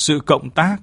sự cộng tác.